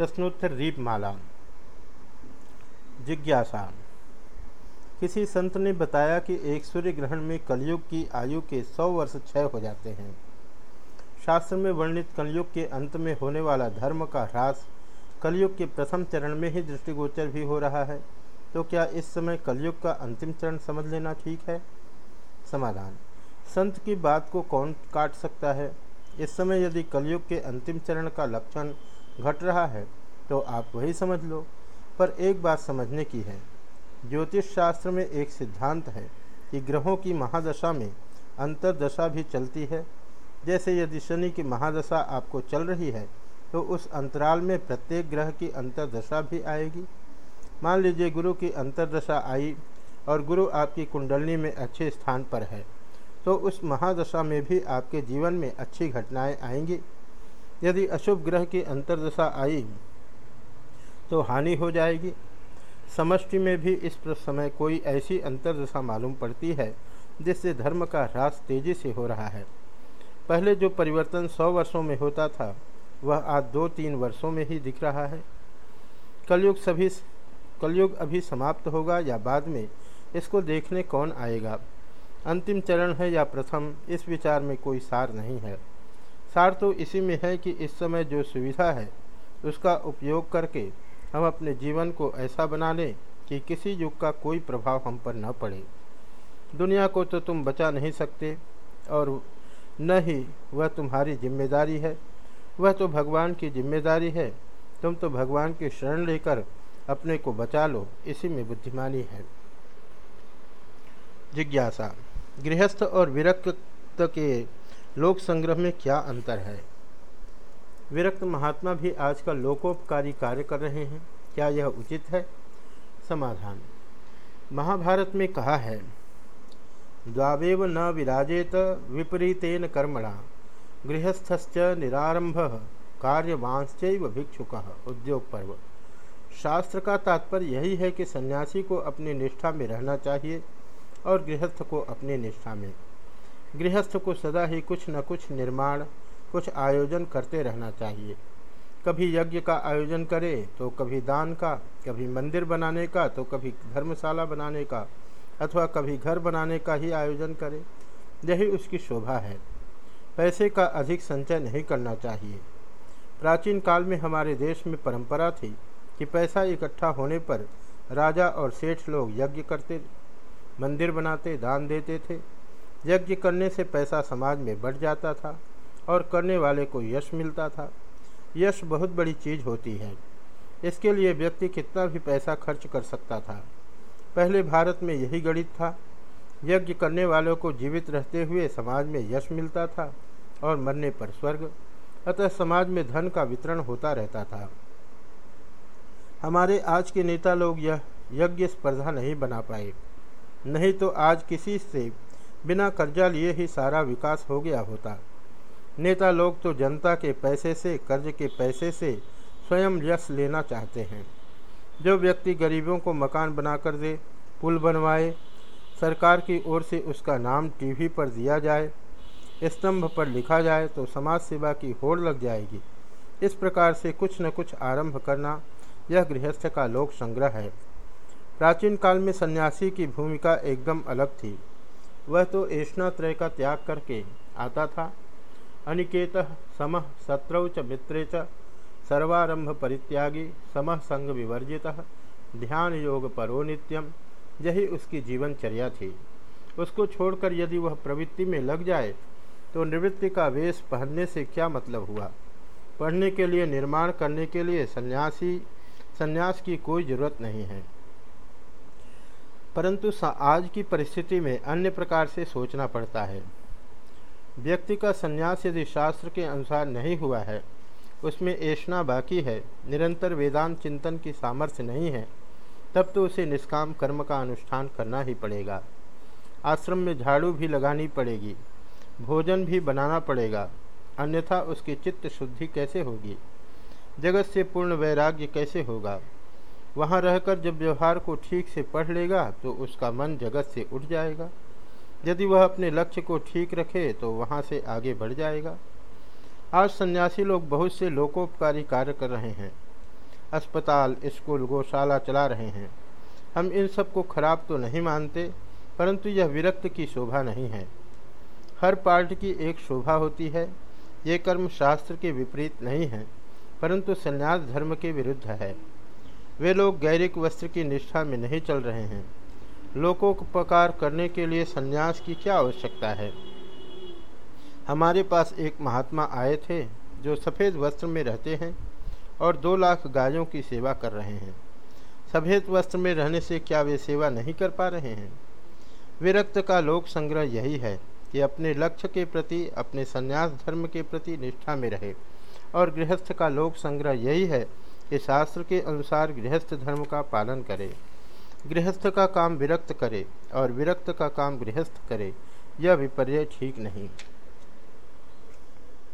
प्रश्नोत्तर रीपमाला जिज्ञासा। किसी संत ने बताया कि एक सूर्य ग्रहण में कलयुग की आयु के सौ वर्ष क्षय हो जाते हैं। शास्त्र में वर्णित कलयुग के अंत में होने वाला धर्म का ह्रास कलयुग के प्रथम चरण में ही दृष्टिगोचर भी हो रहा है। तो क्या इस समय कलयुग का अंतिम चरण समझ लेना ठीक है? समाधान। संत की बात को कौन काट सकता है? इस समय यदि कलयुग के अंतिम चरण का लक्षण घट रहा है तो आप वही समझ लो। पर एक बात समझने की है, ज्योतिष शास्त्र में एक सिद्धांत है कि ग्रहों की महादशा में अंतरदशा भी चलती है। जैसे यदि शनि की महादशा आपको चल रही है तो उस अंतराल में प्रत्येक ग्रह की अंतरदशा भी आएगी। मान लीजिए गुरु की अंतरदशा आई और गुरु आपकी कुंडलनी में अच्छे स्थान पर है तो उस महादशा में भी आपके जीवन में अच्छी घटनाएँ आएँगी। यदि अशुभ ग्रह की अंतर्दशा आई तो हानि हो जाएगी। समष्टि में भी इस समय कोई ऐसी अंतर्दशा मालूम पड़ती है, जिससे धर्म का ह्रास तेज़ी से हो रहा है। पहले जो परिवर्तन सौ वर्षों में होता था, वह आज दो तीन वर्षों में ही दिख रहा है। कलयुग सभी कलयुग अभी समाप्त होगा या बाद में, इसको देखने कौन आएगा? अंतिम चरण है या प्रथम, इस विचार में कोई सार नहीं है। सार तो इसी में है कि इस समय जो सुविधा है, उसका उपयोग करके हम अपने जीवन को ऐसा बना लें कि किसी युग का कोई प्रभाव हम पर न पड़े। दुनिया को तो तुम बचा नहीं सकते, और न ही वह तुम्हारी ज़िम्मेदारी है। वह तो भगवान की ज़िम्मेदारी है। तुम तो भगवान की शरण लेकर अपने को बचा लो, इसी में बुद्धिमानी है। जिज्ञासा, गृहस्थ और विरक्त के लोक संग्रह में क्या अंतर है? विरक्त महात्मा भी आजकल लोकोपकारी कार्य कर रहे हैं। क्या यह उचित है? समाधान। महाभारत में कहा है, द्वावेव न विराजेत विपरीतेन कर्मणा, गृहस्थश्च निरारंभ कार्यवांश्च भिक्षुक, उद्योग पर्व। शास्त्र का तात्पर्य यही है कि सन्यासी को अपनी निष्ठा में रहना चाहिए और गृहस्थ को अपनी निष्ठा में। गृहस्थ को सदा ही कुछ न कुछ निर्माण, कुछ आयोजन करते रहना चाहिए। कभी यज्ञ का आयोजन करे तो कभी दान का, कभी मंदिर बनाने का तो कभी धर्मशाला बनाने का, अथवा कभी घर बनाने का ही आयोजन करे। यही उसकी शोभा है। पैसे का अधिक संचय नहीं करना चाहिए। प्राचीन काल में हमारे देश में परंपरा थी कि पैसा इकट्ठा होने पर राजा और सेठ लोग यज्ञ करते, मंदिर बनाते, दान देते थे। यज्ञ करने से पैसा समाज में बढ़ जाता था और करने वाले को यश मिलता था। यश बहुत बड़ी चीज़ होती है। इसके लिए व्यक्ति कितना भी पैसा खर्च कर सकता था। पहले भारत में यही गणित था। यज्ञ करने वालों को जीवित रहते हुए समाज में यश मिलता था और मरने पर स्वर्ग, अतः समाज में धन का वितरण होता रहता था। हमारे आज के नेता लोग यह यज्ञ स्पर्धा नहीं बना पाए। नहीं तो आज किसी से बिना कर्जा लिए ही सारा विकास हो गया होता। नेता लोग तो जनता के पैसे से, कर्ज के पैसे से स्वयं यश लेना चाहते हैं। जो व्यक्ति गरीबों को मकान बनाकर दे, पुल बनवाए, सरकार की ओर से उसका नाम टीवी पर दिया जाए, स्तंभ पर लिखा जाए तो समाज सेवा की होड़ लग जाएगी। इस प्रकार से कुछ न कुछ आरंभ करना यह गृहस्थ का लोक संग्रह है। प्राचीन काल में सन्यासी की भूमिका एकदम अलग थी। वह तो ऐष्णात्रय का त्याग करके आता था। अनिकेत समः शत्रौ च मित्रे च सर्वारंभ परित्यागी, समः संग विवर्जित, ध्यान योग परो नित्यम यही उसकी जीवनचर्या थी। उसको छोड़कर यदि वह प्रवृत्ति में लग जाए तो निवृत्ति का वेश पहनने से क्या मतलब हुआ? पढ़ने के लिए, निर्माण करने के लिए सन्यासी, संन्यास की कोई ज़रूरत नहीं है। परंतु आज की परिस्थिति में अन्य प्रकार से सोचना पड़ता है। व्यक्ति का संन्यास यदि शास्त्र के अनुसार नहीं हुआ है, उसमें ऐसा बाकी है, निरंतर वेदांत चिंतन की सामर्थ्य नहीं है, तब तो उसे निष्काम कर्म का अनुष्ठान करना ही पड़ेगा। आश्रम में झाड़ू भी लगानी पड़ेगी, भोजन भी बनाना पड़ेगा, अन्यथा उसकी चित्त शुद्धि कैसे होगी? जगत से पूर्ण वैराग्य कैसे होगा? वहाँ रहकर जब व्यवहार को ठीक से पढ़ लेगा तो उसका मन जगत से उठ जाएगा। यदि वह अपने लक्ष्य को ठीक रखे तो वहाँ से आगे बढ़ जाएगा। आज सन्यासी लोग बहुत से लोकोपकारी कार्य कर रहे हैं। अस्पताल, स्कूल, गौशाला चला रहे हैं। हम इन सबको खराब तो नहीं मानते, परंतु यह विरक्त की शोभा नहीं है। हर पार्ट की एक शोभा होती है। ये कर्म शास्त्र के विपरीत नहीं है, परंतु संन्यास धर्म के विरुद्ध है। वे लोग गैरिक वस्त्र की निष्ठा में नहीं चल रहे हैं। लोकोपकार करने के लिए संन्यास की क्या आवश्यकता है? हमारे पास एक महात्मा आए थे, जो सफ़ेद वस्त्र में रहते हैं और दो लाख गायों की सेवा कर रहे हैं। सफ़ेद वस्त्र में रहने से क्या वे सेवा नहीं कर पा रहे हैं? विरक्त का लोक संग्रह यही है कि अपने लक्ष्य के प्रति, अपने संन्यास धर्म के प्रति निष्ठा में रहे। और गृहस्थ का लोक संग्रह यही है कि शास्त्र के अनुसार गृहस्थ धर्म का पालन करे, गृहस्थ का काम विरक्त करे और विरक्त का काम गृहस्थ करे, यह विपर्य ठीक नहीं।